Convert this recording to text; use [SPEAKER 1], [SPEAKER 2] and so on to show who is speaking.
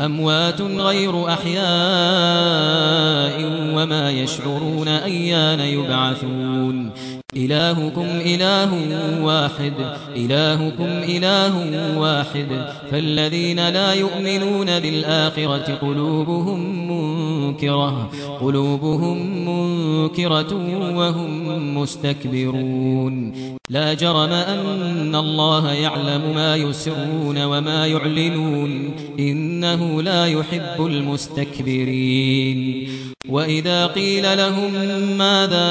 [SPEAKER 1] أَمْوَاتٌ غَيْرُ أَحْيَاءٍ وَمَا يَشْعُرُونَ أَيَّانَ يُبْعَثُونَ. إلهكم إله واحد إلهكم إله واحد. فالذين لا يؤمنون بالآخرة قلوبهم منكرة قلوبهم منكرة وهم مستكبرون. لا جرم أن الله يعلم ما يسرون وما يعلنون. إنه لا يحب المستكبرين. وإذا قيل لهم ماذا